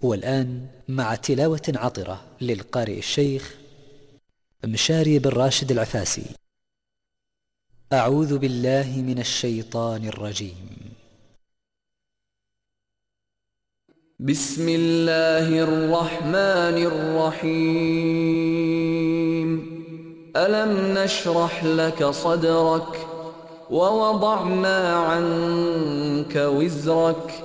والآن مع تلاوة عطرة للقارئ الشيخ مشاري بن راشد العفاسي. أعوذ بالله من الشيطان الرجيم. بسم الله الرحمن الرحيم. ألم نشرح لك صدرك ووضعنا عنك وزرك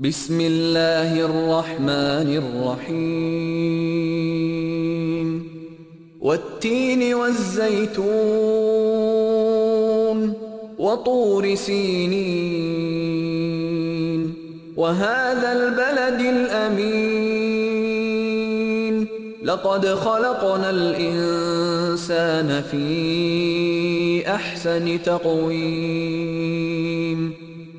بسم الله الرحمن الرحيم والتين والزيتون وطور سينين وهذا البلد الأمين لقد خلقنا الإنسان في أحسن تقويم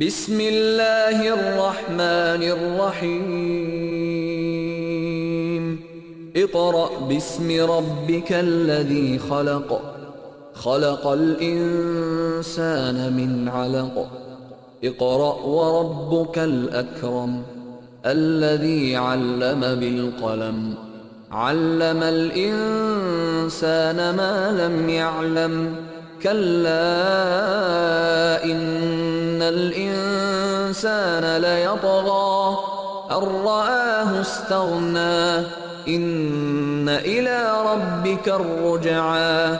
بسم الله الرحمن الرحيم اقرأ باسم ربك الذي خلق خلق الإنسان من علق اقرأ وربك الأكرم الذي علم بالقلم علم الإنسان ما لم يعلم كلا إن الإنسان ليطغى أن رآه استغنى إن إلى ربك الرجعى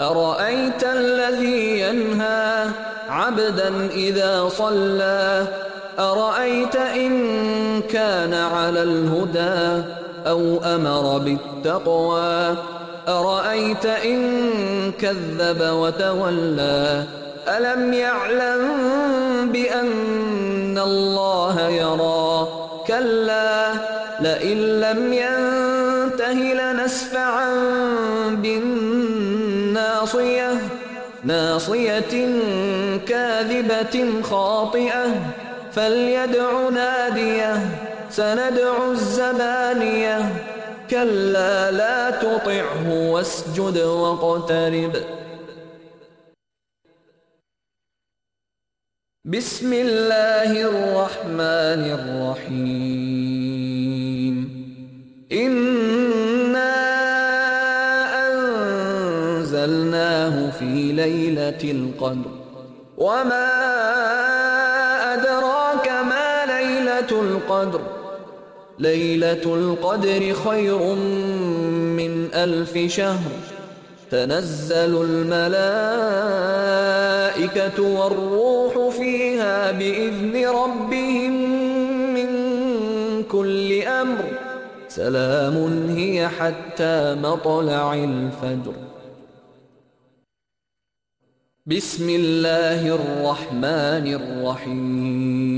أرأيت الذي ينهى عبدا إذا صلى أرأيت إن كان على الهدى أو أمر بالتقوى أرأيت إن كذب وتولى؟ ألم يعلم بأن الله يرى؟ كلا، لئن لم ينته لنسفعا بالناصية. ناصية كاذبة خاطئة. فليدع ناديه سندع الزبانيه كلا لا تطعه واسجد واقترب. بسم الله الرحمن الرحيم. إنا أنزلناه في ليلة القدر. وما أدراك ما ليلة القدر. ليلة القدر خير من ألف شهر تنزل الملائكة والروح فيها بإذن ربهم من كل أمر سلام هي حتى مطلع الفجر بسم الله الرحمن الرحيم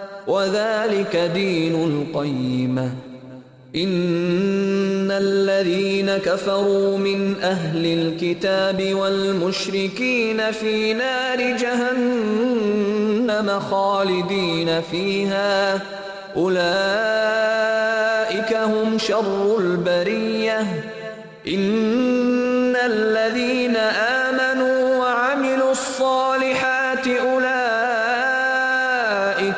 وذلك دين القيمة إن الذين كفروا من أهل الكتاب والمشركين في نار جهنم خالدين فيها. أولئك هم شر البرية. إن الذين آمنوا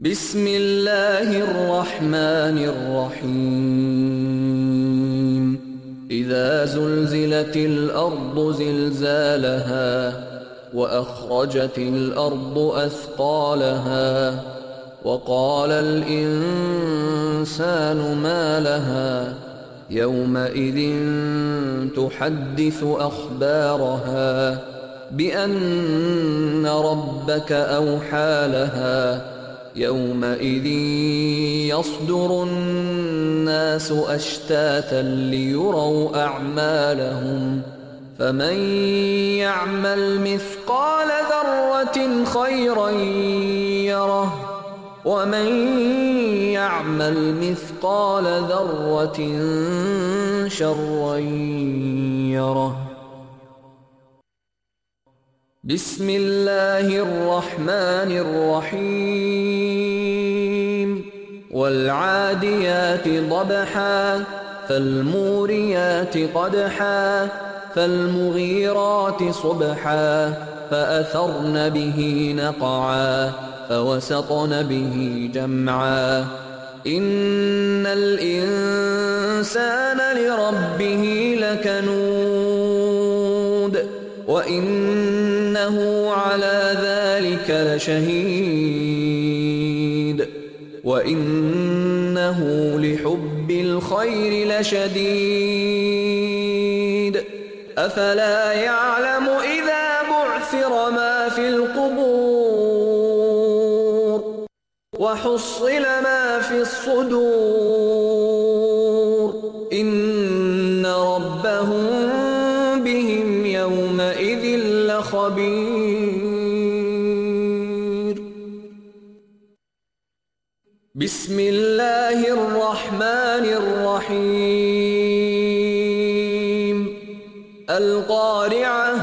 بسم الله الرحمن الرحيم إذا زلزلت الأرض زلزالها وأخرجت الأرض أثقالها وقال الإنسان ما لها يومئذ تحدث أخبارها بأن ربك أوحى لها يومئذ يصدر الناس أشتاتا ليروا أعمالهم. فمن يعمل مثقال ذرة خيرا يره. ومن يعمل مثقال ذرة شرا يره. بسم الله الرحمن الرحيم والعاديات ضبحا فالموريات قدحا فالمغيرات صبحا، فأثرن به نقعا، فوسطن به جمعا۔ إن الإنسان لربه لكنود۔ وإنه على ذلك لشهيد. وإنه لحب الخير لشديد. أفلا يعلم إذا بعثر ما في القبور وحصل ما في الصدور. إن بسم الله الرحمن الرحيم القارعة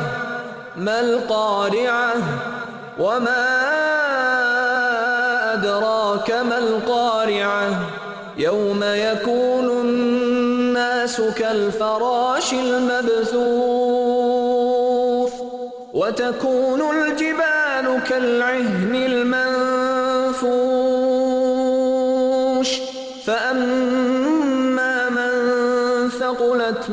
ما القارعة وما أدراك ما القارعة يوم يكون الناس كالفراش المبثوث وتكون الجبال كالعهن المنفوش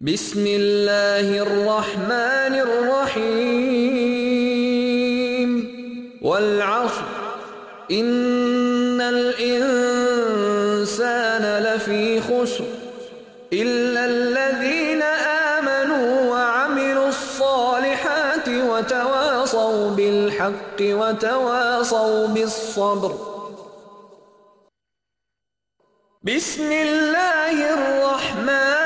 بسم اللہ الرحمن الرحیم والعصر. ان الانسان لفی خسر الا الذین آمنوا وعملوا الصالحات وتواصوا بالحق وتواصوا بالصبر. بسم اللہ الرحمن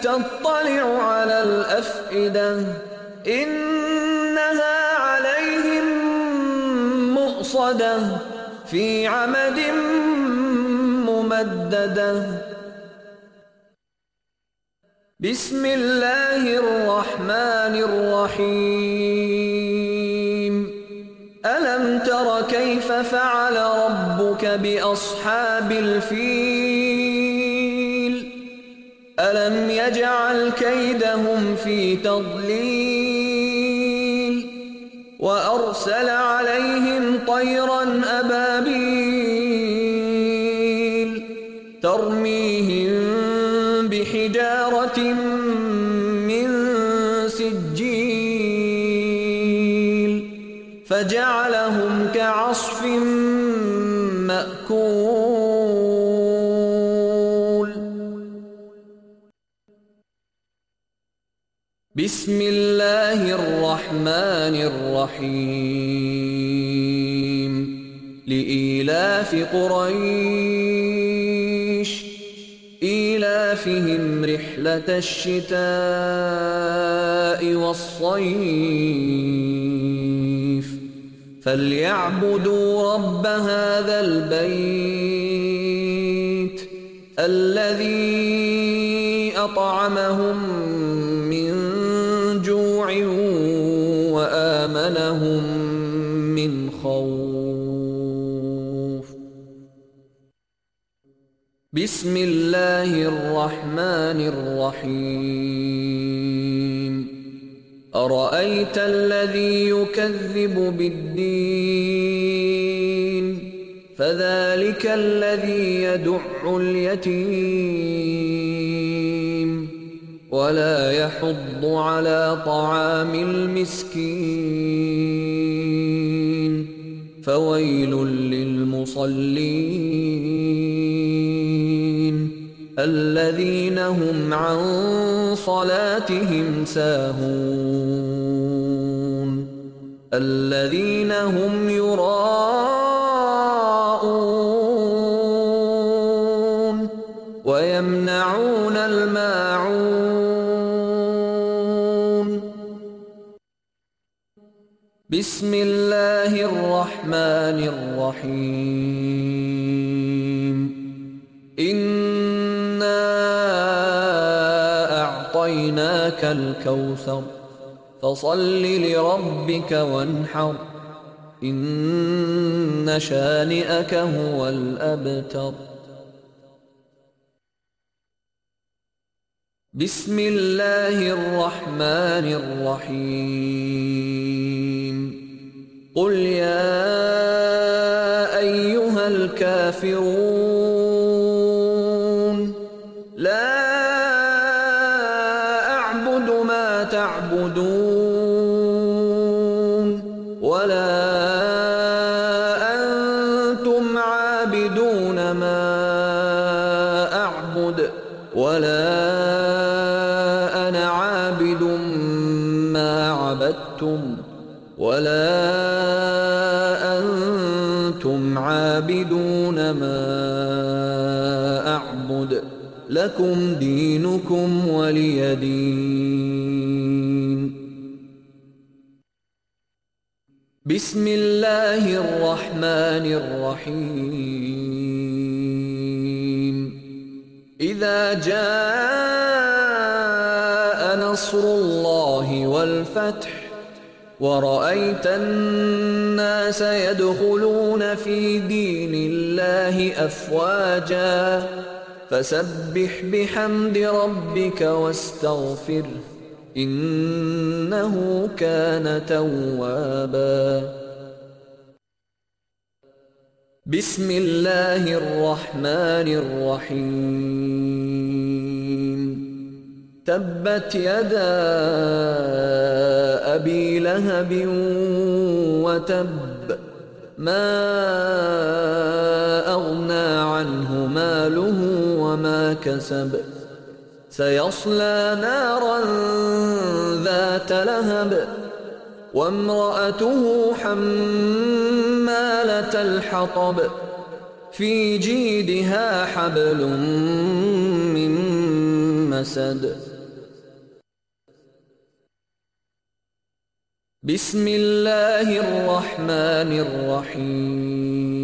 تطلع على الأفئدة. إنها عليهم مؤصدة. في عمد ممددة. بسم الله الرحمن الرحيم. ألم تر كيف فعل ربك بأصحاب الفيل؟ ألم يجعل كيدهم في تضليل وأرسل عليهم طيرا بسم اللہ الرحمن الرحیم لإيلاف قريش إيلافهم رحلة الشتاء والصيف فليعبدوا رب هذا البيت الذي أطعمهم بسم اللہ الرحمن الرحیم أرأيت الذي يكذب بالدين فذلك الذي يدع اليتيم ولا يحض على طعام المسكين فويل للمصلين الذين هم عن صلاتهم ساهون. الذين هم يراءون. ويمنعون الماعون. بسم الله الرحمن الرحيم. إنا أعطيناك الكوثر فصل لربك وانحر إن شانئك هو الأبتر بسم الله الرحمن الرحيم قل يا أيها الكافرون لكم دينكم ولي دين. بسم الله الرحمن الرحيم. اذا جاء نصر الله والفتح ورأيت الناس يدخلون في دين الله أفواجا فسبح بحمد ربك واستغفر إنه كان توابا. بسم الله الرحمن الرحيم. تبت يدا ابي لهب وتب. ما وما كسب. سيصلى نارا ذات لهب. وامراته حماله الحطب. في جيدها حبل من مسد. بسم الله الرحمن الرحيم.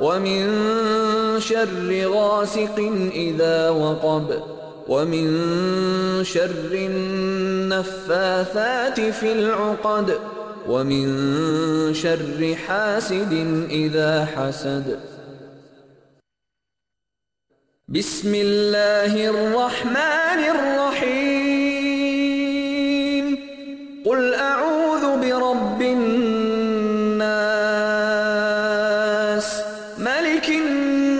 ومن شر غاسق اذا وقب ومن شر النفاثات في العقد ومن شر حاسد اذا حسد. بسم الله الرحمن الرحيم. ملك